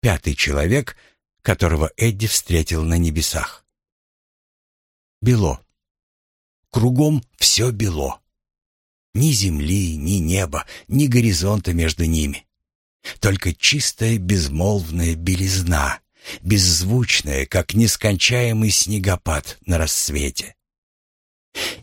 пятый человек, которого Эдди встретил на небесах. Бело. Кругом все бело. Ни земли, ни неба, ни горизонта между ними. Только чистая безмолвная белизна, беззвучная, как нескончаемый снегопад на рассвете.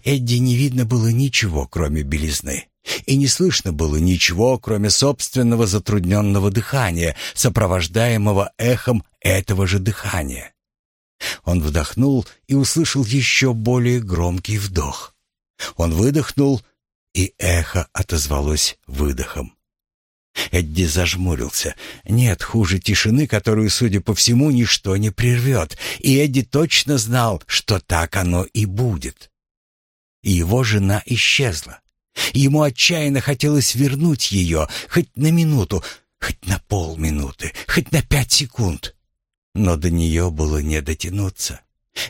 Эдди не видно было ничего, кроме белизны. И не слышно было ничего, кроме собственного затрудненного дыхания, сопровождаемого эхом этого же дыхания. Он вдохнул и услышал еще более громкий вдох. Он выдохнул, и эхо отозвалось выдохом. Эдди зажмурился. Нет хуже тишины, которую, судя по всему, ничто не прервет. И Эдди точно знал, что так оно и будет. Его жена исчезла. Ему отчаянно хотелось вернуть ее, хоть на минуту, хоть на полминуты, хоть на пять секунд. Но до нее было не дотянуться.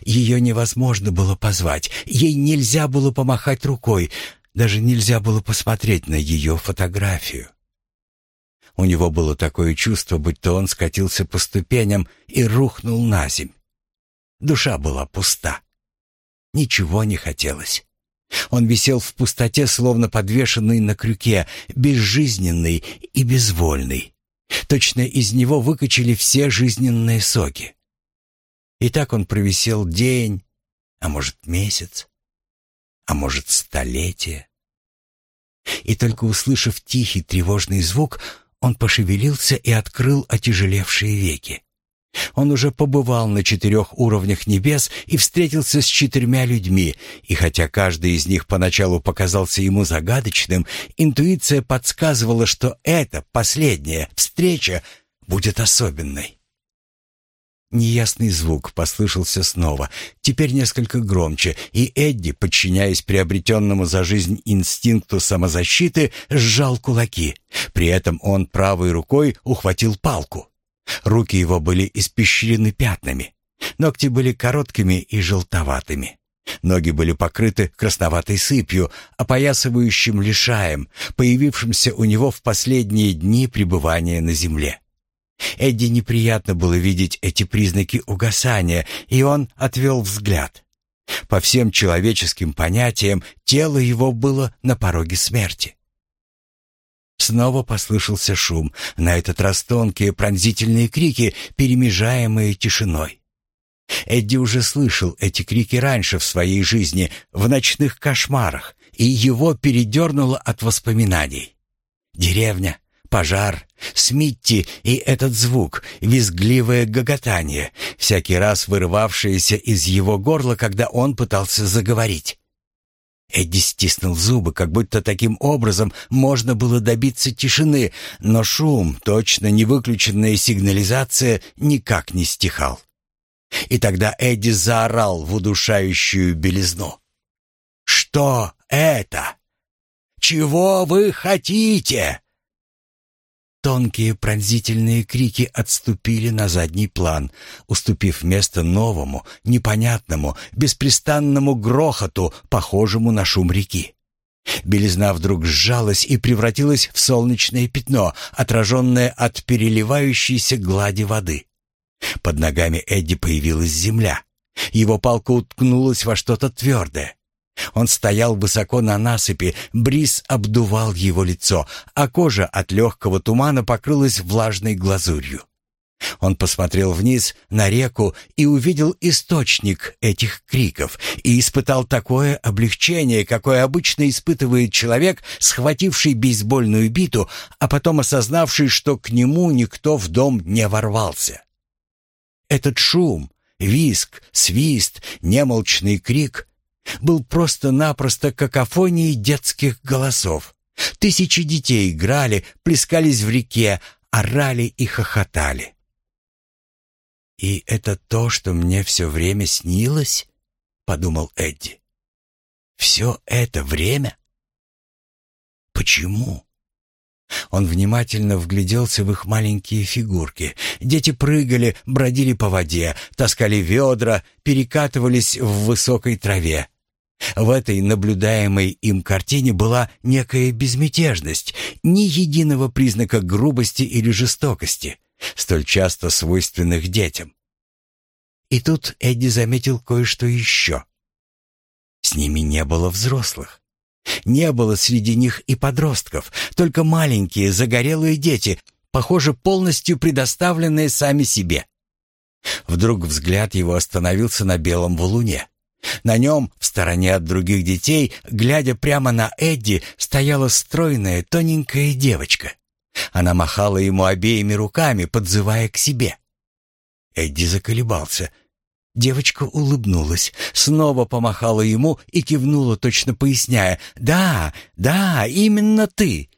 Ее невозможно было позвать, ей нельзя было помахать рукой, даже нельзя было посмотреть на ее фотографию. У него было такое чувство, будто он скатился по ступеням и рухнул на земь. Душа была пуста. Ничего не хотелось. Он висел в пустоте, словно подвешенный на крюке, безжизненный и безвольный. Точно из него выкачали все жизненные соки. И так он провисел день, а может месяц, а может столетие. И только услышав тихий тревожный звук, он пошевелился и открыл отяжелевшие веки. Он уже побывал на четырех уровнях небес и встретился с четырьмя людьми, и хотя каждый из них поначалу показался ему загадочным, интуиция подсказывала, что эта последняя встреча будет особенной. Неясный звук послышался снова, теперь несколько громче, и Эдди, подчиняясь приобретенному за жизнь инстинкту самозащиты, сжал кулаки. При этом он правой рукой ухватил палку. Руки его были испещрены пятнами. Ногти были короткими и желтоватыми. Ноги были покрыты красноватой сыпью, опоясывающим лишаем, появившимся у него в последние дни пребывания на земле. Эдди неприятно было видеть эти признаки угасания, и он отвел взгляд. По всем человеческим понятиям, тело его было на пороге смерти. Снова послышался шум, на этот раз тонкие пронзительные крики, перемежаемые тишиной. Эдди уже слышал эти крики раньше в своей жизни, в ночных кошмарах, и его передернуло от воспоминаний. Деревня, пожар, Смитти и этот звук, визгливое гоготание, всякий раз вырывавшееся из его горла, когда он пытался заговорить. Эдди стиснул зубы, как будто таким образом можно было добиться тишины, но шум, точно не выключенная сигнализация, никак не стихал. И тогда Эдди заорал в удушающую белизну. «Что это? Чего вы хотите?» Тонкие пронзительные крики отступили на задний план, уступив место новому, непонятному, беспрестанному грохоту, похожему на шум реки. Белизна вдруг сжалась и превратилась в солнечное пятно, отраженное от переливающейся глади воды. Под ногами Эдди появилась земля. Его палка уткнулась во что-то твердое. Он стоял высоко на насыпи, бриз обдувал его лицо, а кожа от легкого тумана покрылась влажной глазурью. Он посмотрел вниз на реку и увидел источник этих криков и испытал такое облегчение, какое обычно испытывает человек, схвативший бейсбольную биту, а потом осознавший, что к нему никто в дом не ворвался. Этот шум, виск, свист, немолчный крик был просто-напросто какофонией детских голосов. Тысячи детей играли, плескались в реке, орали и хохотали. «И это то, что мне все время снилось?» — подумал Эдди. «Все это время? Почему?» Он внимательно вгляделся в их маленькие фигурки. Дети прыгали, бродили по воде, таскали ведра, перекатывались в высокой траве. В этой наблюдаемой им картине была некая безмятежность, ни единого признака грубости или жестокости, столь часто свойственных детям. И тут Эдди заметил кое-что еще. С ними не было взрослых. Не было среди них и подростков, только маленькие загорелые дети, похоже, полностью предоставленные сами себе. Вдруг взгляд его остановился на белом валуне. На нем, в стороне от других детей, глядя прямо на Эдди, стояла стройная тоненькая девочка. Она махала ему обеими руками, подзывая к себе. Эдди заколебался. Девочка улыбнулась, снова помахала ему и кивнула, точно поясняя «Да, да, именно ты!»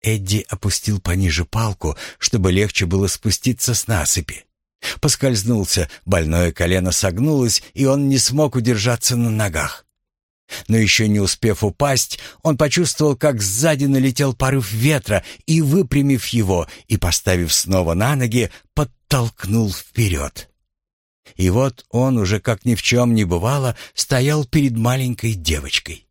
Эдди опустил пониже палку, чтобы легче было спуститься с насыпи. Поскользнулся, больное колено согнулось, и он не смог удержаться на ногах. Но еще не успев упасть, он почувствовал, как сзади налетел порыв ветра и, выпрямив его и поставив снова на ноги, подтолкнул вперед. И вот он уже, как ни в чем не бывало, стоял перед маленькой девочкой.